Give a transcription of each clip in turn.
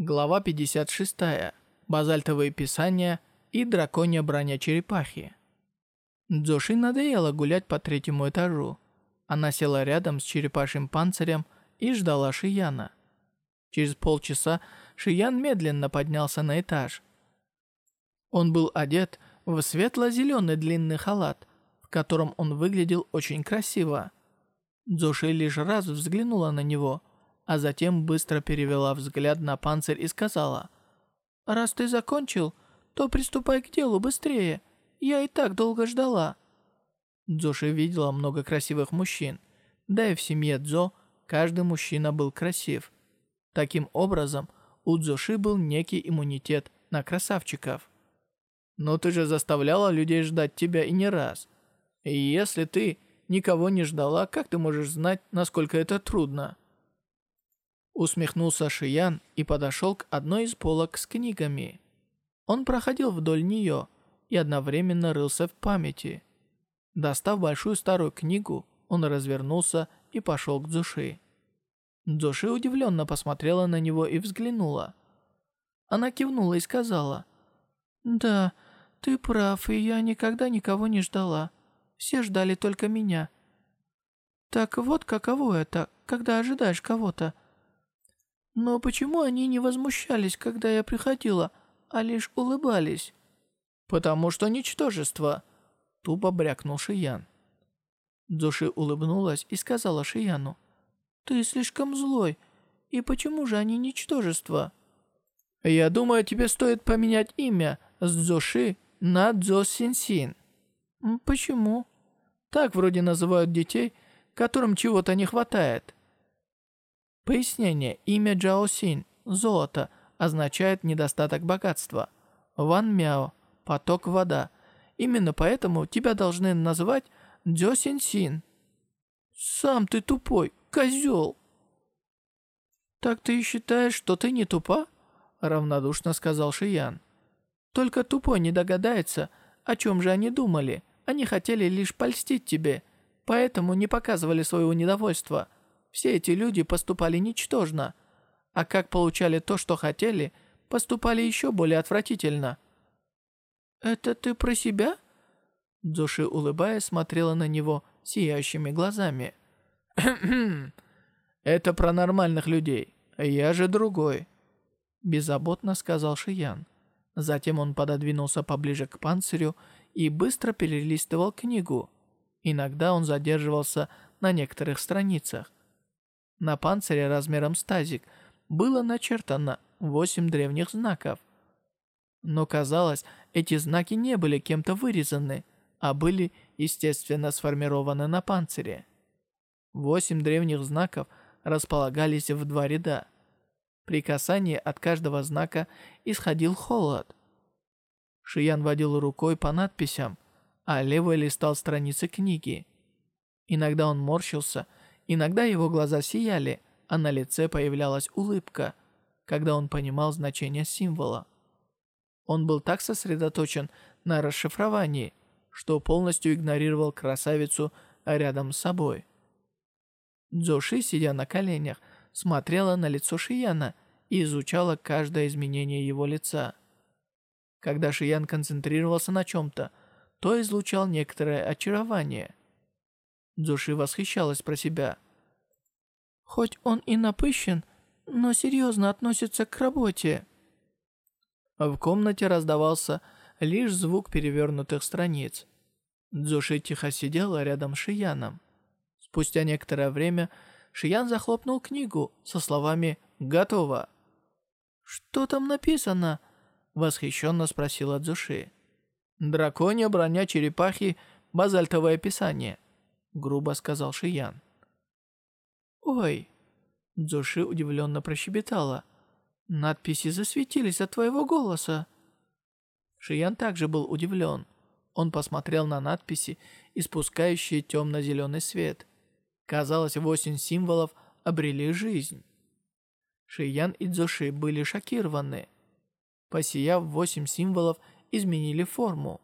Глава 56. Базальтовые писания и драконья броня черепахи. Дзоши надоело гулять по третьему этажу. Она села рядом с черепашьим панцирем и ждала Шияна. Через полчаса Шиян медленно поднялся на этаж. Он был одет в светло-зеленый длинный халат, в котором он выглядел очень красиво. Дзоши лишь раз взглянула на него, а затем быстро перевела взгляд на панцирь и сказала, «Раз ты закончил, то приступай к делу быстрее. Я и так долго ждала». Дзоши видела много красивых мужчин, да и в семье Дзо каждый мужчина был красив. Таким образом, у Дзоши был некий иммунитет на красавчиков. Но ты же заставляла людей ждать тебя и не раз. И если ты никого не ждала, как ты можешь знать, насколько это трудно?» Усмехнулся Шиян и подошел к одной из полок с книгами. Он проходил вдоль нее и одновременно рылся в памяти. Достав большую старую книгу, он развернулся и пошел к Дзуши. Дзуши удивленно посмотрела на него и взглянула. Она кивнула и сказала, «Да, «Ты прав, и я никогда никого не ждала. Все ждали только меня». «Так вот каково это, когда ожидаешь кого-то?» «Но почему они не возмущались, когда я приходила, а лишь улыбались?» «Потому что ничтожество», — тупо брякнул Шиян. Дзуши улыбнулась и сказала Шияну, «Ты слишком злой, и почему же они ничтожество?» «Я думаю, тебе стоит поменять имя с Дзуши на Дзо Син Син. Почему? Так вроде называют детей, которым чего-то не хватает. Пояснение. Имя Джао Син, золото, означает недостаток богатства. Ван Мяо, поток вода. Именно поэтому тебя должны называть Дзё Син Син. Сам ты тупой, козел. Так ты считаешь, что ты не тупа? Равнодушно сказал Шиян. Только тупой не догадается, о чем же они думали. Они хотели лишь польстить тебе, поэтому не показывали своего недовольства. Все эти люди поступали ничтожно. А как получали то, что хотели, поступали еще более отвратительно. «Это ты про себя?» Дзуши, улыбаясь, смотрела на него сияющими глазами. «Это про нормальных людей. Я же другой», — беззаботно сказал Шиян. Затем он пододвинулся поближе к панцирю и быстро перелистывал книгу. Иногда он задерживался на некоторых страницах. На панцире размером с тазик было начертано восемь древних знаков. Но казалось, эти знаки не были кем-то вырезаны, а были, естественно, сформированы на панцире. Восемь древних знаков располагались в два ряда. При касании от каждого знака исходил холод. Шиян водил рукой по надписям, а левой листал страницы книги. Иногда он морщился, иногда его глаза сияли, а на лице появлялась улыбка, когда он понимал значение символа. Он был так сосредоточен на расшифровании, что полностью игнорировал красавицу рядом с собой. Дзоши, сидя на коленях, смотрела на лицо Шияна и изучала каждое изменение его лица. Когда Шиян концентрировался на чем-то, то излучал некоторое очарование. Дзуши восхищалась про себя. «Хоть он и напыщен, но серьезно относится к работе». В комнате раздавался лишь звук перевернутых страниц. Дзуши тихо сидела рядом с Шияном. Спустя некоторое время Шиян захлопнул книгу со словами «Готово». «Что там написано?» Восхищенно спросила Дзуши. «Драконья броня черепахи, базальтовое описание», грубо сказал Шиян. «Ой!» Дзуши удивленно прощебетала. «Надписи засветились от твоего голоса». Шиян также был удивлен. Он посмотрел на надписи, испускающие темно-зеленый свет. Казалось, восемь символов обрели жизнь. Шиян и Дзуши были шокированы. Посияв восемь символов, изменили форму.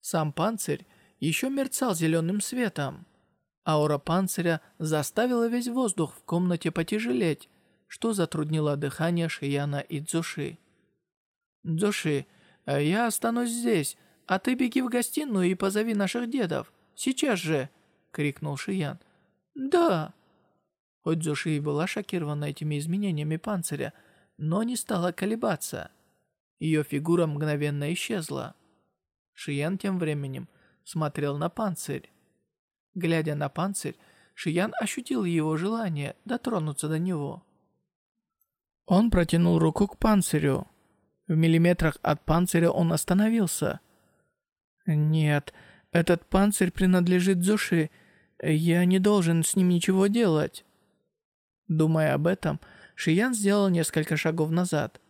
Сам панцирь еще мерцал зеленым светом. Аура панциря заставила весь воздух в комнате потяжелеть, что затруднило дыхание Шияна и Дзуши. «Дзуши, я останусь здесь, а ты беги в гостиную и позови наших дедов. Сейчас же!» — крикнул Шиян. «Да!» Хоть Дзуши и была шокирована этими изменениями панциря, но не стала колебаться. Ее фигура мгновенно исчезла. Шиян тем временем смотрел на панцирь. Глядя на панцирь, Шиян ощутил его желание дотронуться до него. Он протянул руку к панцирю. В миллиметрах от панциря он остановился. «Нет, этот панцирь принадлежит Зуши. Я не должен с ним ничего делать». Думая об этом, Шиян сделал несколько шагов назад.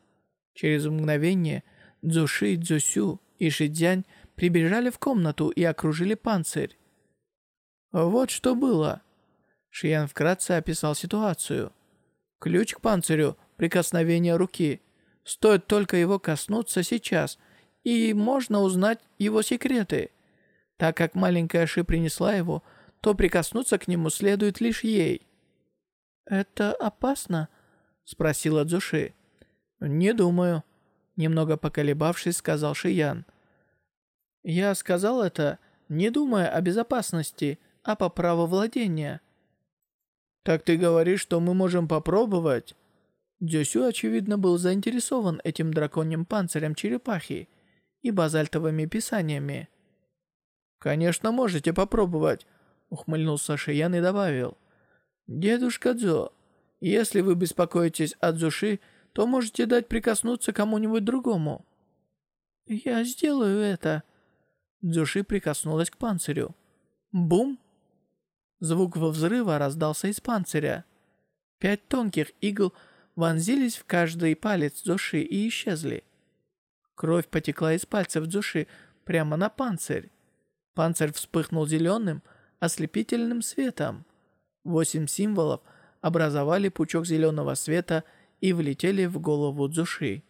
Через мгновение Дзуши, Дзусю и Шидзянь прибежали в комнату и окружили панцирь. Вот что было. Шиян вкратце описал ситуацию. Ключ к панцирю, прикосновение руки. Стоит только его коснуться сейчас, и можно узнать его секреты. Так как маленькая Ши принесла его, то прикоснуться к нему следует лишь ей. «Это опасно?» — спросила Дзуши. «Не думаю», — немного поколебавшись, сказал Шиян. «Я сказал это, не думая о безопасности, а по праву владения». «Так ты говоришь, что мы можем попробовать?» Дзюсю, очевидно, был заинтересован этим драконьим панцирем черепахи и базальтовыми писаниями. «Конечно, можете попробовать», — ухмыльнулся Шиян и добавил. «Дедушка Дзо, если вы беспокоитесь о Дзуши, то можете дать прикоснуться кому-нибудь другому». «Я сделаю это». Дзуши прикоснулась к панцирю. «Бум!» Звук во взрыва раздался из панциря. Пять тонких игл вонзились в каждый палец Дзуши и исчезли. Кровь потекла из пальцев Дзуши прямо на панцирь. Панцирь вспыхнул зеленым, ослепительным светом. Восемь символов образовали пучок зеленого света и влетели в голову Дзуши.